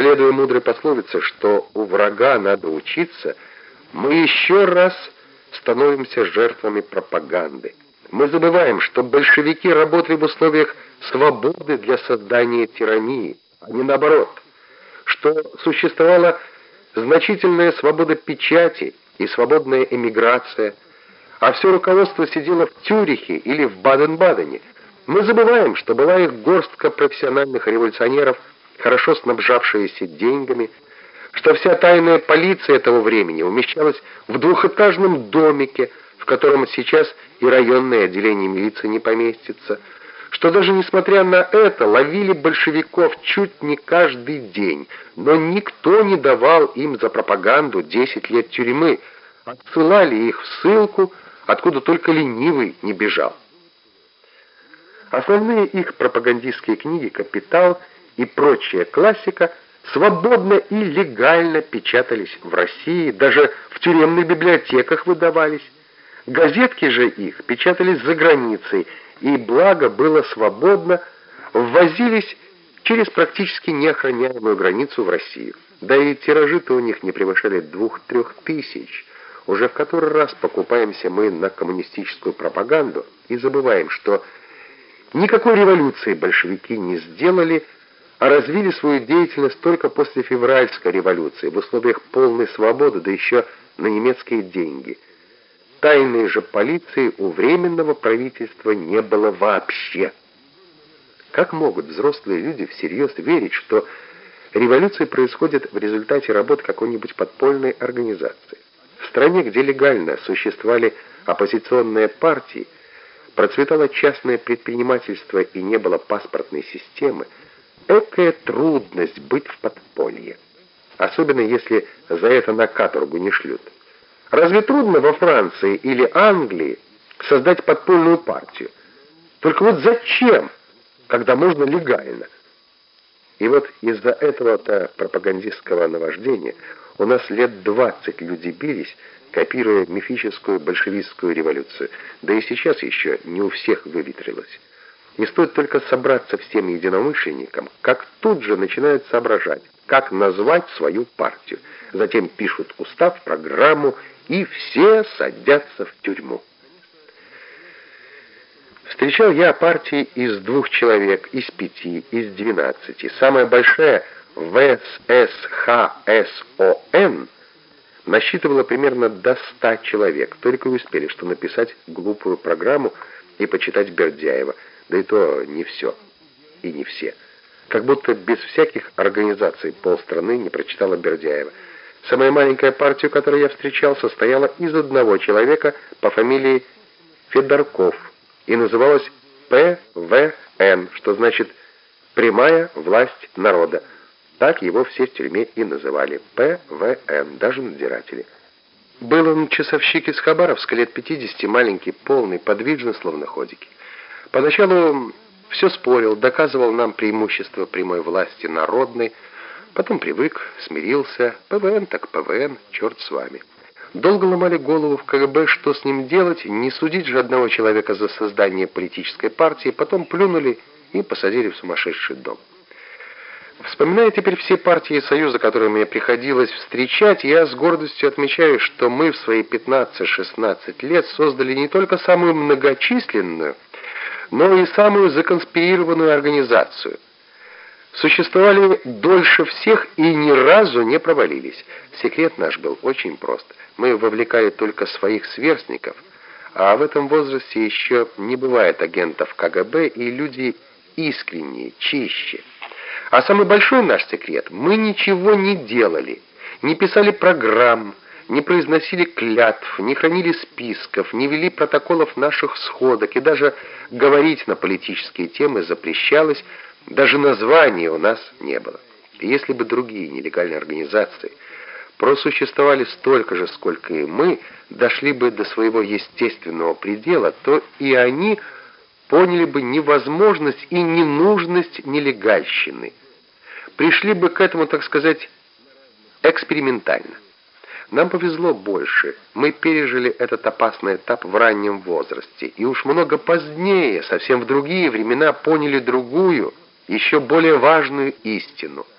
Следуя мудрой пословице, что у врага надо учиться, мы еще раз становимся жертвами пропаганды. Мы забываем, что большевики работали в условиях свободы для создания тирании, а не наоборот, что существовала значительная свобода печати и свободная эмиграция, а все руководство сидело в Тюрихе или в Баден-Бадене. Мы забываем, что была их горстка профессиональных революционеров, хорошо снабжавшиеся деньгами, что вся тайная полиция этого времени умещалась в двухэтажном домике, в котором сейчас и районное отделение милиции не поместится, что даже несмотря на это ловили большевиков чуть не каждый день, но никто не давал им за пропаганду 10 лет тюрьмы, отсылали их в ссылку, откуда только ленивый не бежал. Основные их пропагандистские книги «Капитал» и прочая классика свободно и легально печатались в России, даже в тюремных библиотеках выдавались. Газетки же их печатались за границей, и благо было свободно, ввозились через практически неохраняемую границу в Россию. Да и тиражи-то у них не превышали двух-трех тысяч. Уже в который раз покупаемся мы на коммунистическую пропаганду и забываем, что никакой революции большевики не сделали, а развили свою деятельность только после февральской революции, в условиях полной свободы, да еще на немецкие деньги. Тайной же полиции у Временного правительства не было вообще. Как могут взрослые люди всерьез верить, что революция происходит в результате работы какой-нибудь подпольной организации? В стране, где легально существовали оппозиционные партии, процветало частное предпринимательство и не было паспортной системы, Экая трудность быть в подполье. Особенно если за это на каторгу не шлют. Разве трудно во Франции или Англии создать подпольную партию? Только вот зачем, когда можно легально? И вот из-за этого-то пропагандистского наваждения у нас лет 20 люди бились, копируя мифическую большевистскую революцию. Да и сейчас еще не у всех выветрилось. Не стоит только собраться всем единомышленникам, как тут же начинают соображать, как назвать свою партию. Затем пишут устав, программу, и все садятся в тюрьму. Встречал я партии из двух человек, из пяти, из двенадцати. Самая большая ВССХСОН насчитывала примерно до ста человек. Только и успели, что написать глупую программу и почитать Бердяева – да и то не все. И не все. Как будто без всяких организаций полстраны не прочитала Бердяева. Самая маленькая партия, которую я встречал, состояла из одного человека по фамилии Федорков и называлась ПВН, что значит «прямая власть народа». Так его все в тюрьме и называли. ПВН, даже надзиратели. Был он часовщик из Хабаровска, лет 50, маленький, полный, подвижный, словно ходики. Поначалу все спорил, доказывал нам преимущество прямой власти народной, потом привык, смирился, ПВН так ПВН, черт с вами. Долго ломали голову в КГБ, что с ним делать, не судить же одного человека за создание политической партии, потом плюнули и посадили в сумасшедший дом. Вспоминая теперь все партии и союзы, которые мне приходилось встречать, я с гордостью отмечаю, что мы в свои 15-16 лет создали не только самую многочисленную, но и самую законспирированную организацию. Существовали дольше всех и ни разу не провалились. Секрет наш был очень прост. Мы вовлекали только своих сверстников, а в этом возрасте еще не бывает агентов КГБ и люди искренние, чище. А самый большой наш секрет – мы ничего не делали, не писали программ, не произносили клятв, не хранили списков, не вели протоколов наших сходок, и даже говорить на политические темы запрещалось, даже названия у нас не было. И если бы другие нелегальные организации просуществовали столько же, сколько и мы, дошли бы до своего естественного предела, то и они поняли бы невозможность и ненужность нелегальщины. Пришли бы к этому, так сказать, экспериментально. Нам повезло больше. Мы пережили этот опасный этап в раннем возрасте. И уж много позднее, совсем в другие времена, поняли другую, еще более важную истину –